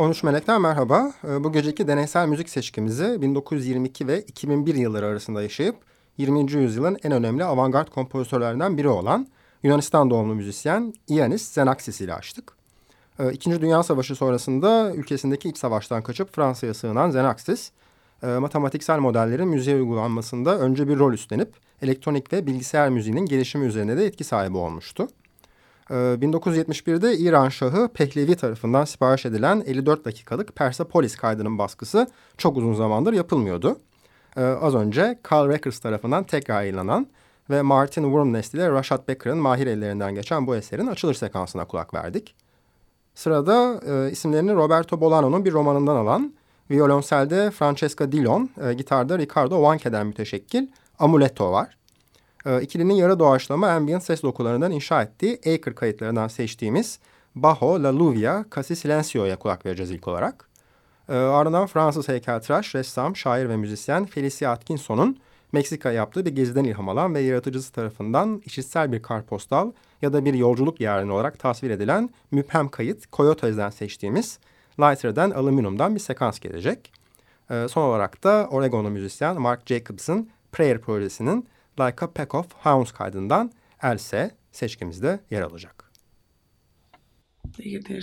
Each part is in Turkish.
13 Melek'ten merhaba. Ee, bu geceki deneysel müzik seçkimizi 1922 ve 2001 yılları arasında yaşayıp 20. yüzyılın en önemli avantgard kompozitörlerinden biri olan Yunanistan doğumlu müzisyen Ianis Xenakis ile açtık. Ee, İkinci Dünya Savaşı sonrasında ülkesindeki iç savaştan kaçıp Fransa'ya sığınan Xenakis, e, matematiksel modellerin müziğe uygulanmasında önce bir rol üstlenip elektronik ve bilgisayar müziğinin gelişimi üzerine de etki sahibi olmuştu. 1971'de ee, İran Şahı Pehlevi tarafından sipariş edilen 54 dakikalık Persepolis kaydının baskısı çok uzun zamandır yapılmıyordu. Ee, az önce Carl Records tarafından tekrar yayınlanan ve Martin Wurmnest ile Rashad Becker'ın mahir ellerinden geçen bu eserin açılış sekansına kulak verdik. Sırada e, isimlerini Roberto Bolano'nun bir romanından alan, violonselde Francesca Dillon, e, gitarda Ricardo Wanke'den müteşekkil Amuletto var. E, ikilinin yarı doğaçlama ambient ses dokularından inşa ettiği Acre kayıtlarından seçtiğimiz Bajo La Luvia Casi Silencio'ya kulak vereceğiz ilk olarak. E, ardından Fransız heykeltıraş, ressam, şair ve müzisyen Felicia Atkinson'un Meksika yaptığı bir geziden ilham alan ve yaratıcısı tarafından işitsel bir karpostal ya da bir yolculuk yarını olarak tasvir edilen müphem kayıt Coyotes'den seçtiğimiz Lighter'dan Aluminum'dan bir sekans gelecek. Ee, son olarak da Oregonlu müzisyen Mark Jacobs'ın Prayer projesinin Like a Pack of Hounds kaydından Else seçkimizde yer alacak. ¿Y qué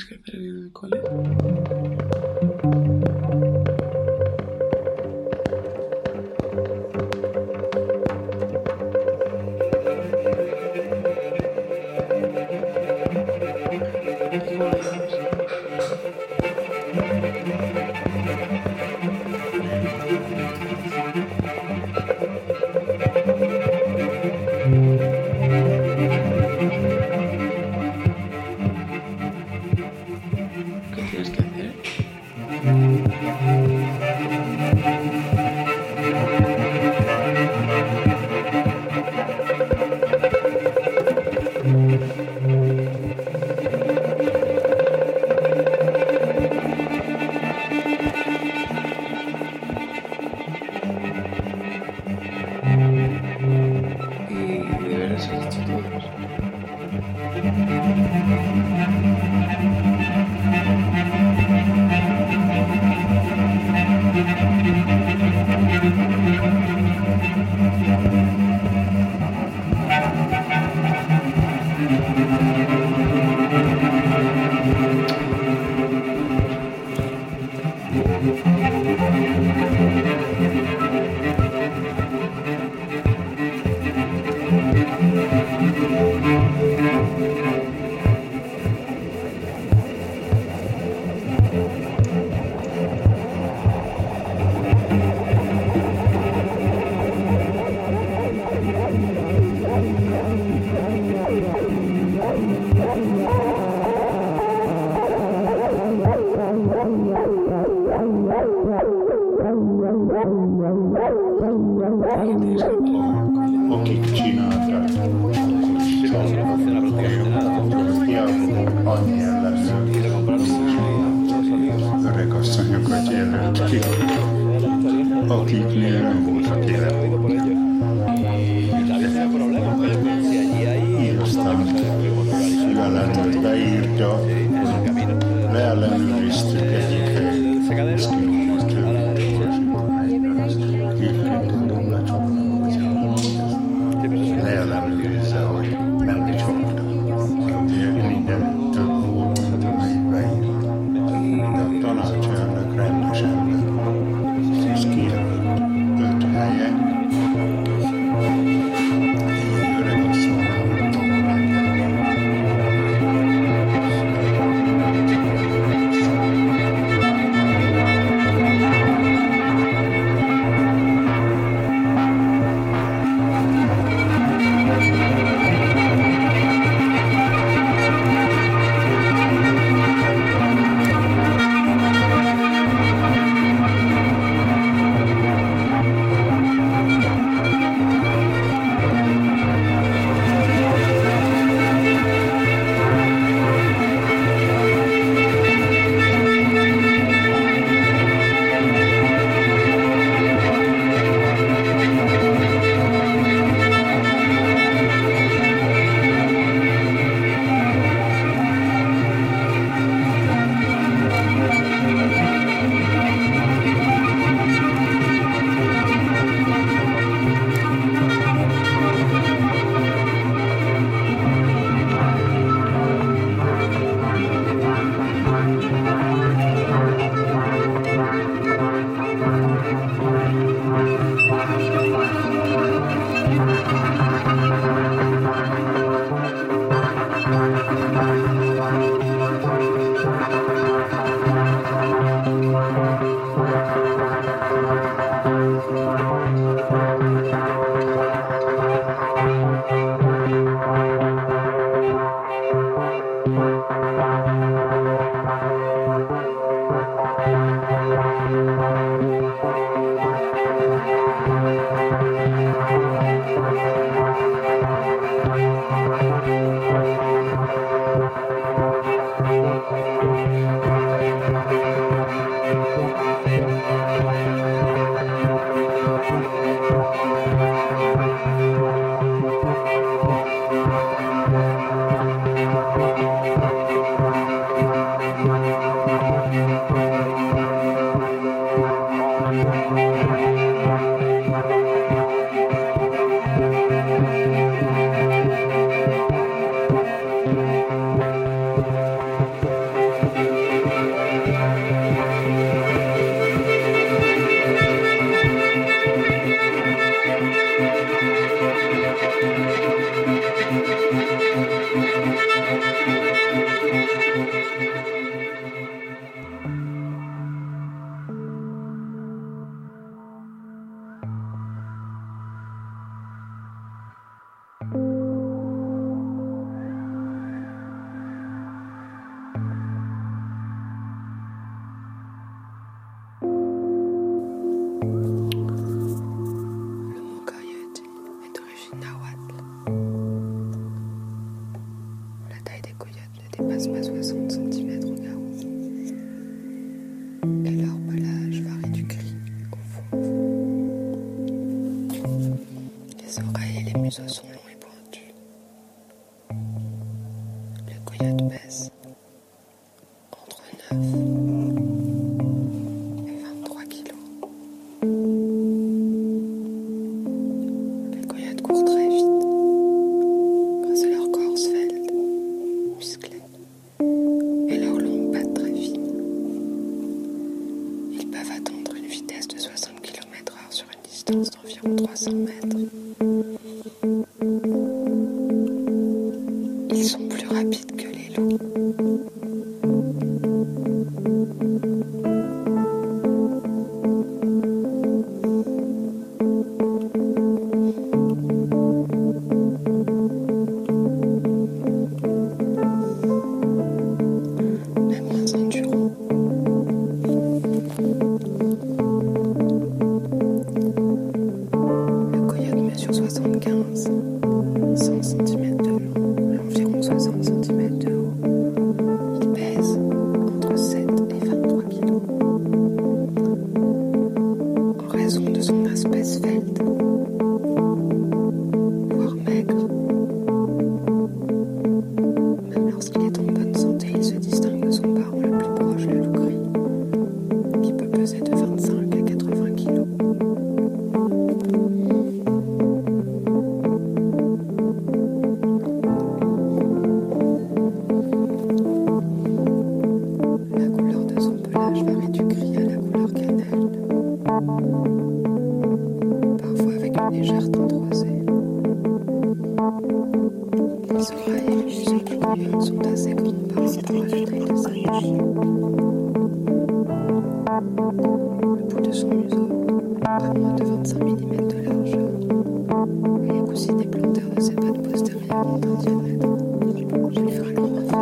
Sohbet.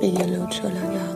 Veía lucho la gama.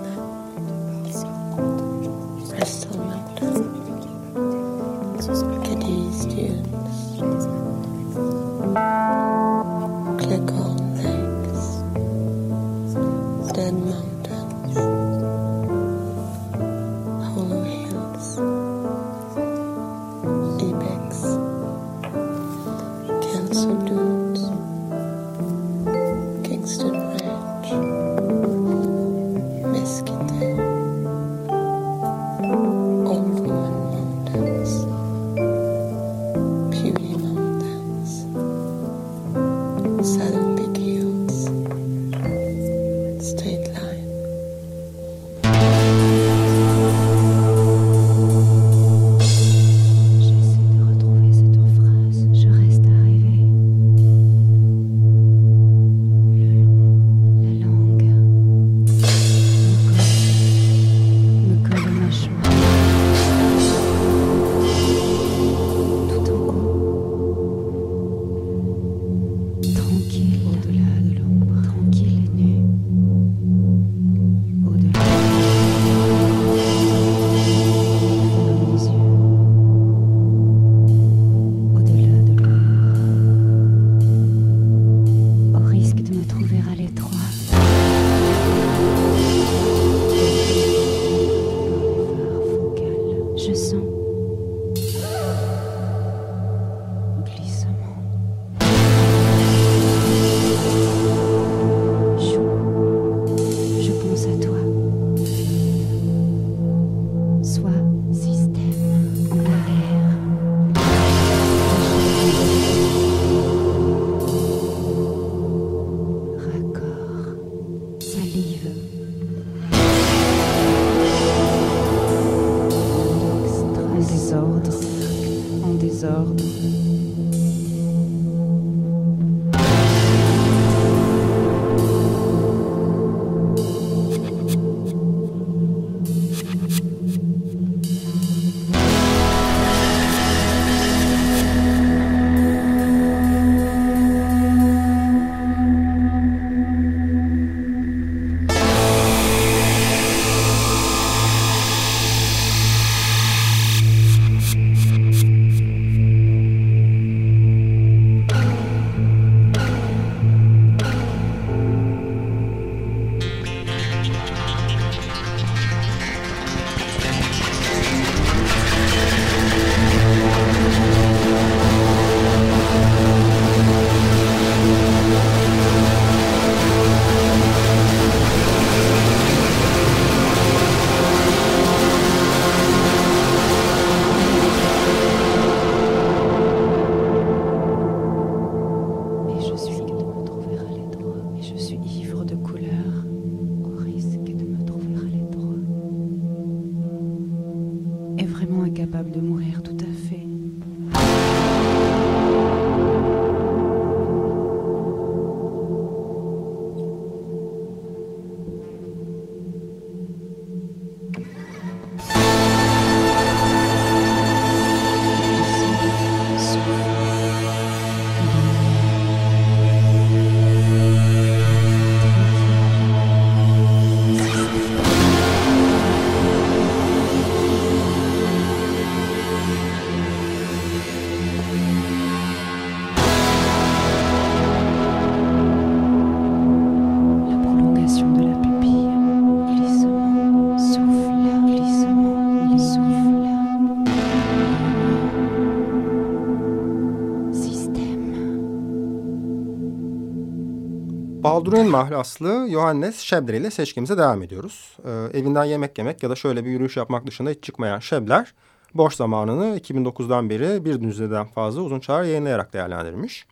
Baldurin mahlaslı Johannes Schebler ile seçkimize devam ediyoruz. Ee, evinden yemek yemek ya da şöyle bir yürüyüş yapmak dışında hiç çıkmayan Schebler, boş zamanını 2009'dan beri bir düzeden fazla uzun çağrı yayınlayarak değerlendirmiş.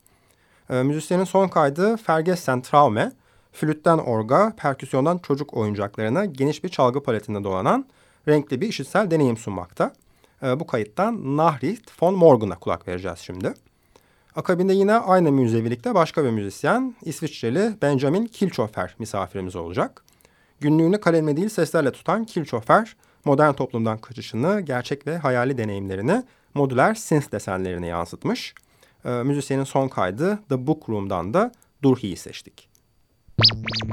Ee, müzisyenin son kaydı Fergessen Traume, flütten orga, perküsyondan çocuk oyuncaklarına geniş bir çalgı paletinde dolanan renkli bir işitsel deneyim sunmakta. Ee, bu kayıttan Nahrit von Morgen'a kulak vereceğiz şimdi. Akabinde yine aynı müzevilikte başka bir müzisyen İsviçreli Benjamin Kilchofer misafirimiz olacak. Günlüğünü kalemle değil seslerle tutan Kilchofer modern toplumdan kaçışını, gerçek ve hayali deneyimlerini modüler synth desenlerine yansıtmış. Ee, müzisyenin son kaydı The Book Room'dan da Durhi'yi seçtik. Müzik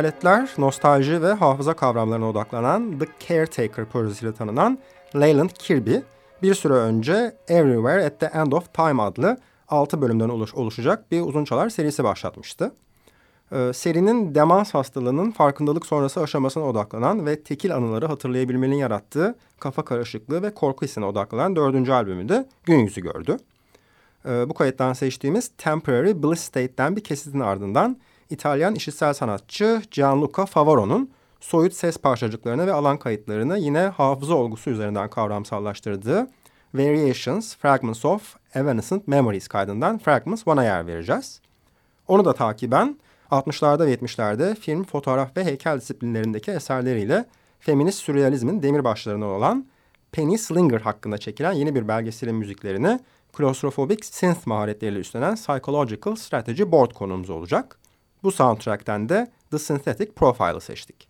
Hayaletler, nostalji ve hafıza kavramlarına odaklanan The Caretaker projesiyle tanınan Leyland Kirby, bir süre önce Everywhere at the End of Time adlı 6 bölümden oluş oluşacak bir uzun çalar serisi başlatmıştı. Ee, serinin demans hastalığının farkındalık sonrası aşamasına odaklanan ve tekil anıları hatırlayabilmenin yarattığı kafa karışıklığı ve korku hissine odaklanan dördüncü albümü de gün yüzü gördü. Ee, bu kayıttan seçtiğimiz Temporary Bliss State'den bir kesitin ardından İtalyan işitsel sanatçı Gianluca Favaro'nun soyut ses parçacıklarını ve alan kayıtlarını yine hafıza olgusu üzerinden kavramsallaştırdığı Variations, Fragments of Evanescent Memories kaydından Fragments One'a yer vereceğiz. Onu da takiben 60'larda ve 70'lerde film, fotoğraf ve heykel disiplinlerindeki eserleriyle feminist sürrealizmin demirbaşlarına olan Penny Slinger hakkında çekilen yeni bir belgeselin müziklerini klostrofobik synth maharetleriyle üstlenen Psychological Strategy Board konumuz olacak. Bu soundtrack'ten de The Synthetic Profile'ı seçtik.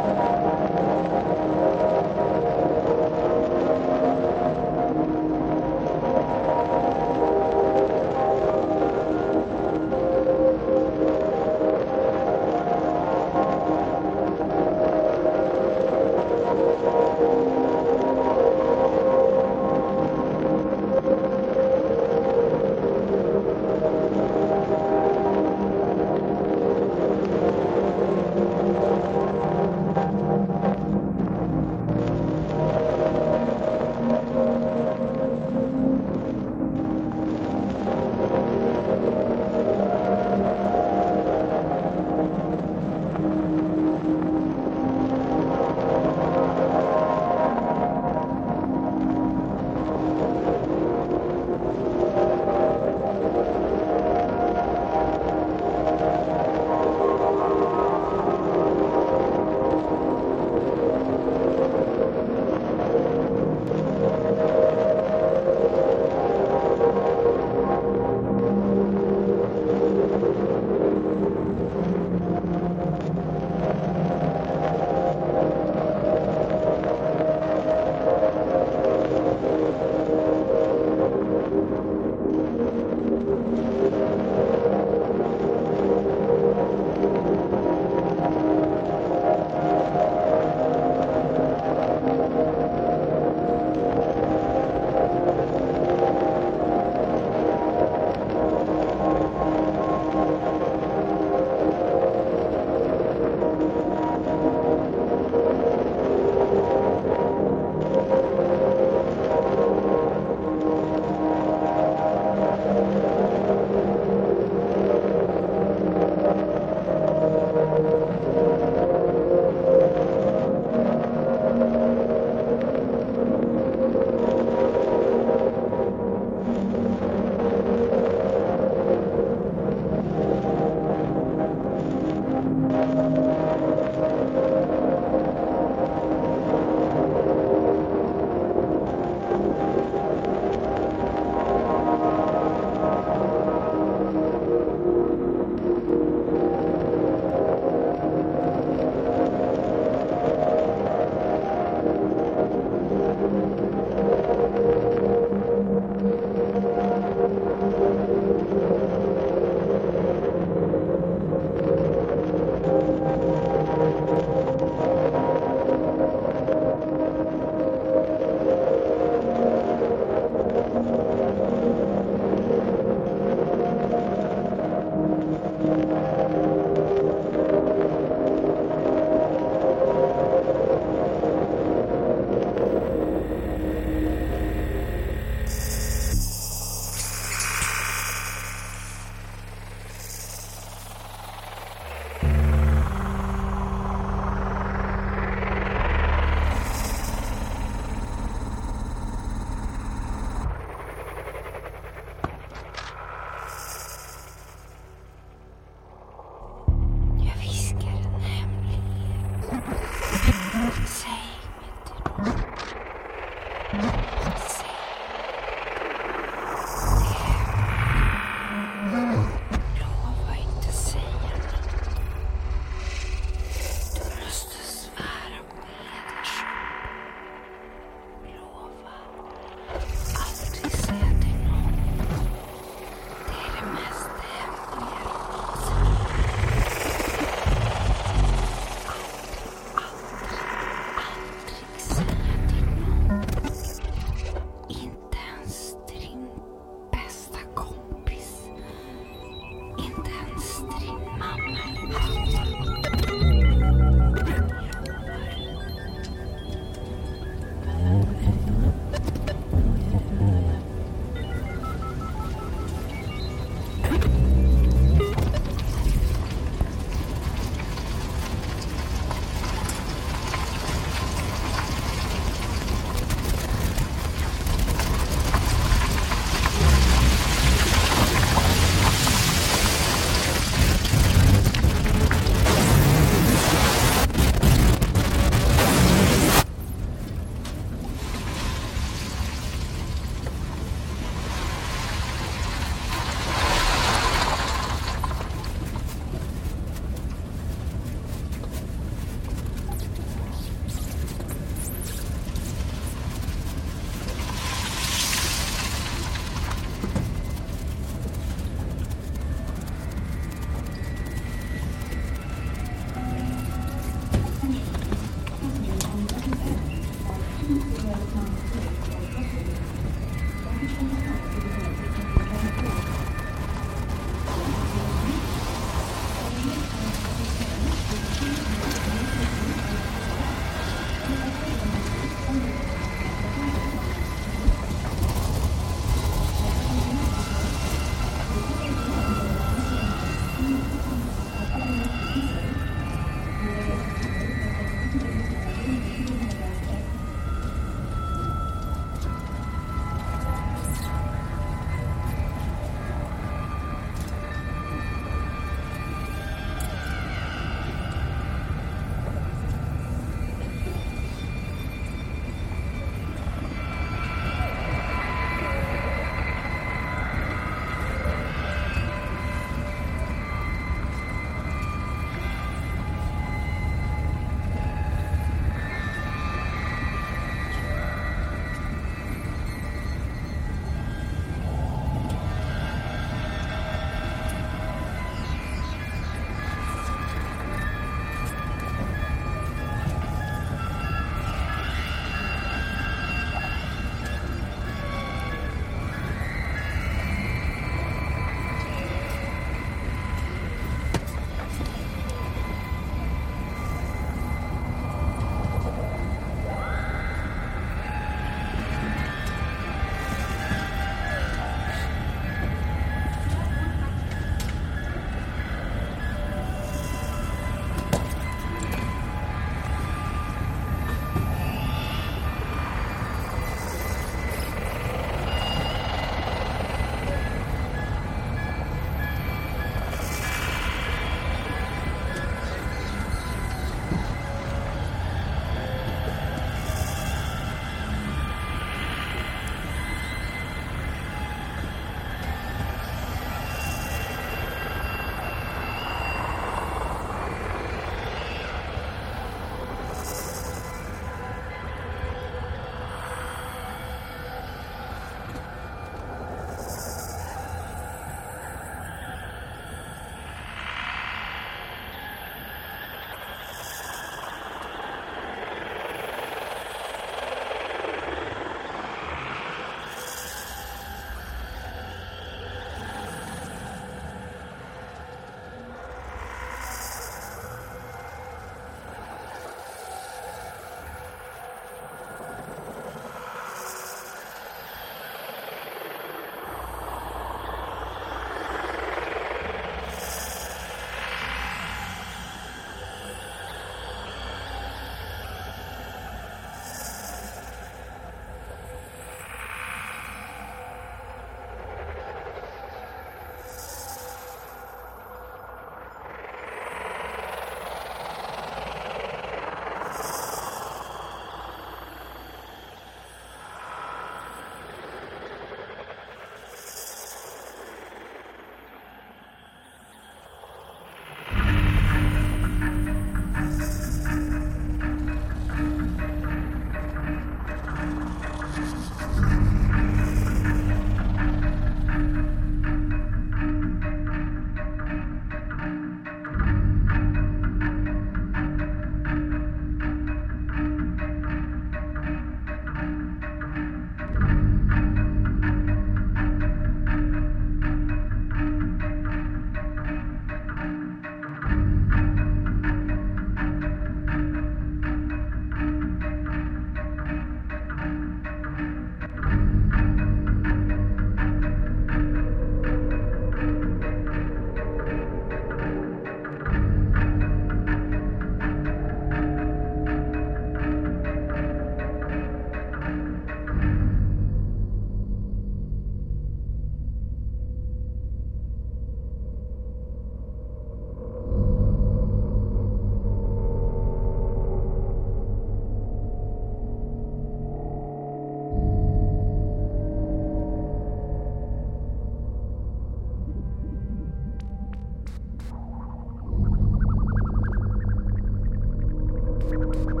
you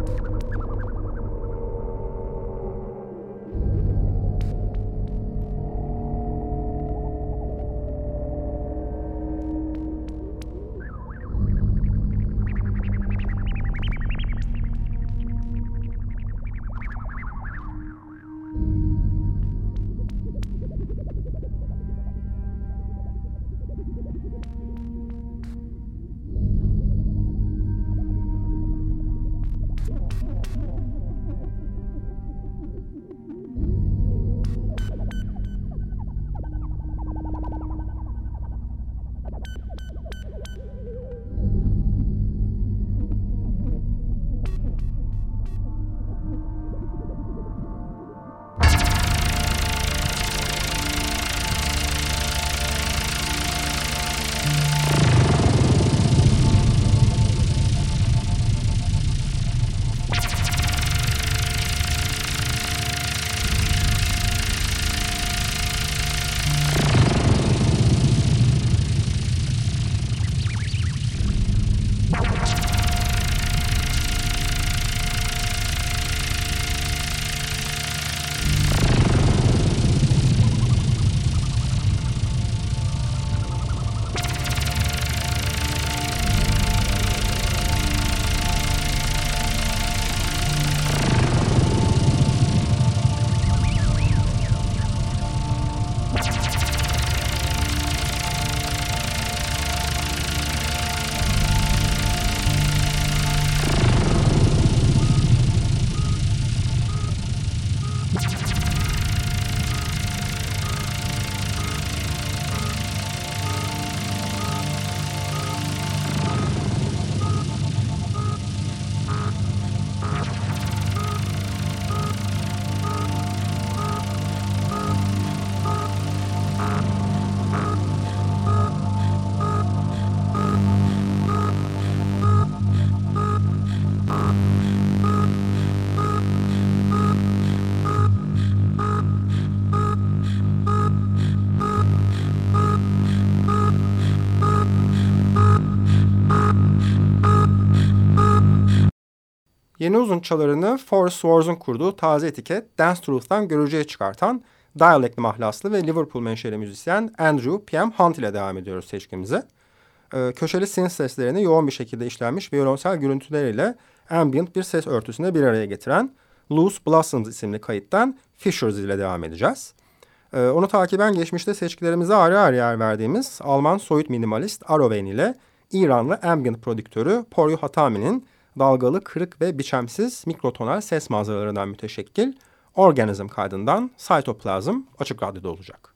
Yeni uzun çalarını Forrest Swars'un kurduğu taze etiket Dance Truth'tan görücüye çıkartan Dialect'li mahlaslı ve Liverpool menşeli müzisyen Andrew P.M. Hunt ile devam ediyoruz seçkimize. Ee, köşeli synth seslerini yoğun bir şekilde işlenmiş violonsel görüntüleriyle ambient bir ses örtüsüne bir araya getiren Loose Blossoms isimli kayıttan Fishers ile devam edeceğiz. Ee, onu takiben geçmişte seçkilerimize ayrı ayrı yer verdiğimiz Alman soyut minimalist Aroven ile İranlı ambient prodüktörü Poryo Hatami'nin dalgalı, kırık ve biçemsiz mikrotonal ses manzaralarından müteşekkil Organism kaydından Cytoplasm açık radyoda olacak.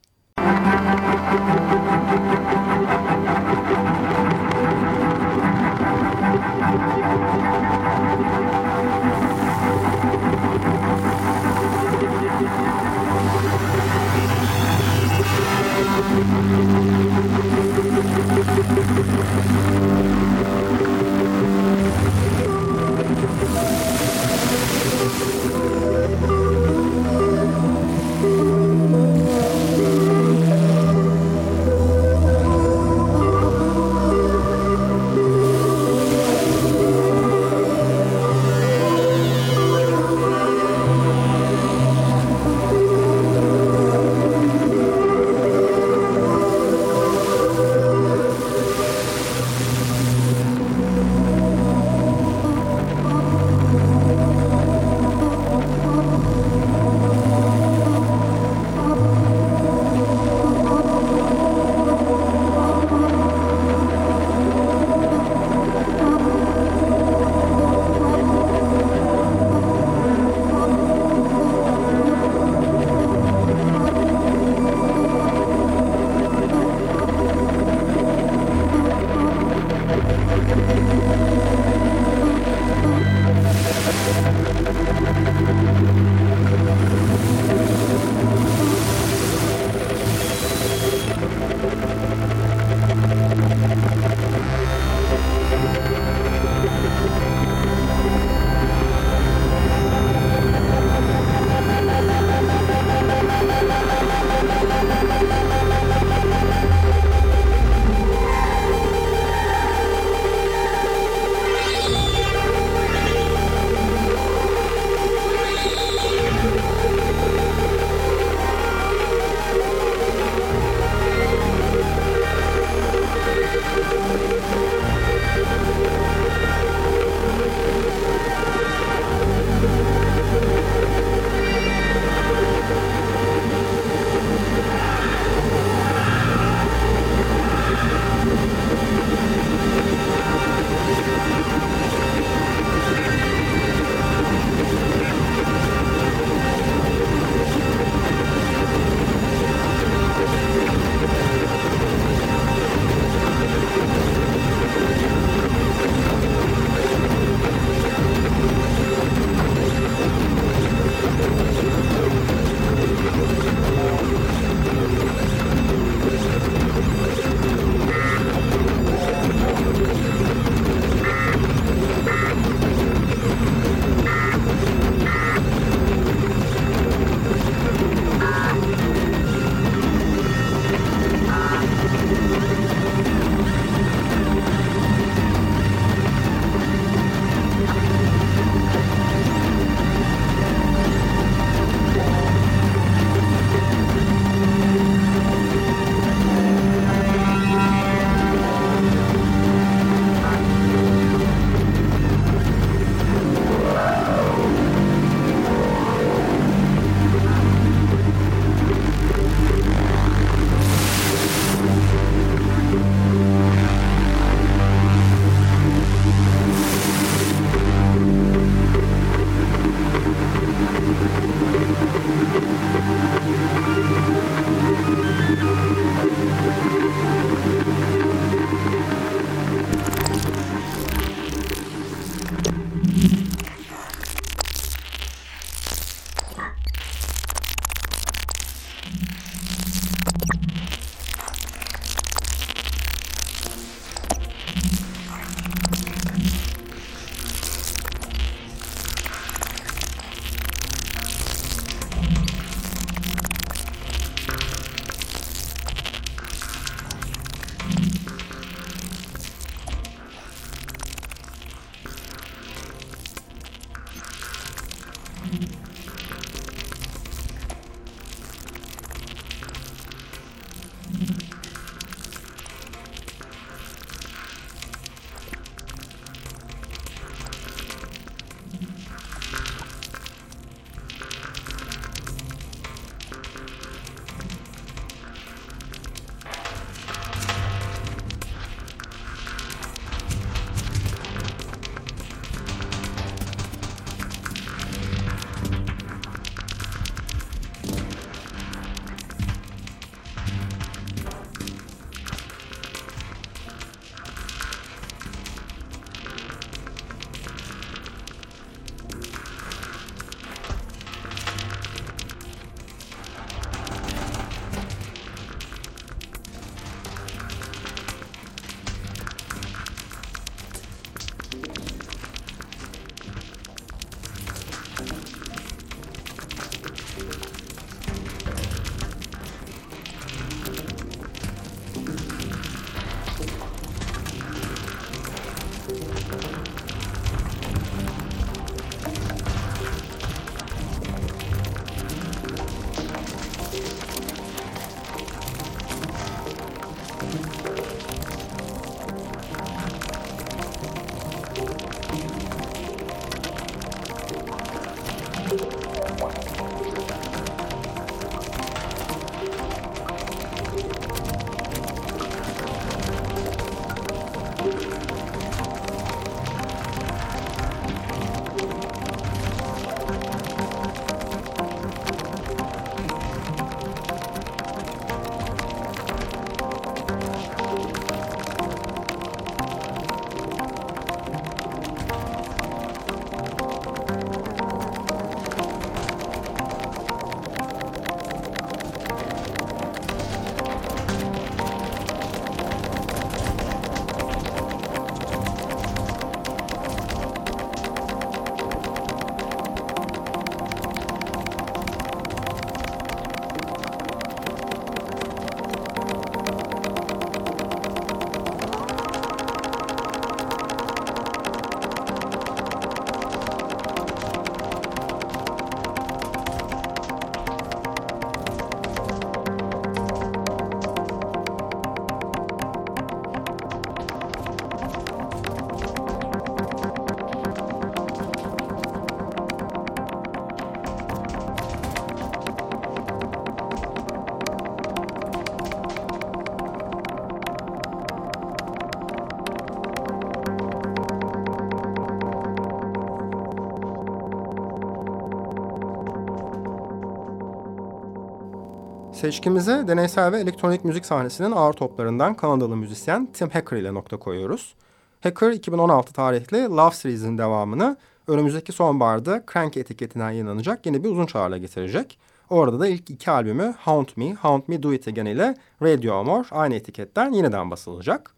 Seçkimize deneysel ve elektronik müzik sahnesinin ağır toplarından Kanadalı müzisyen Tim Hacker ile nokta koyuyoruz. Hacker 2016 tarihli Love Series'in devamını önümüzdeki sonbaharda Crank etiketinden yayınlanacak yeni bir uzun çağrıyla getirecek. Orada da ilk iki albümü Haunt Me, Haunt Me Do It Again ile Radio Amor aynı etiketten yeniden basılacak.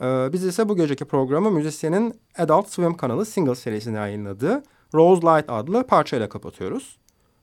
Ee, biz ise bu geceki programı müzisyenin Adult Swim kanalı single serisini yayınladığı Rose Light adlı parçayla kapatıyoruz.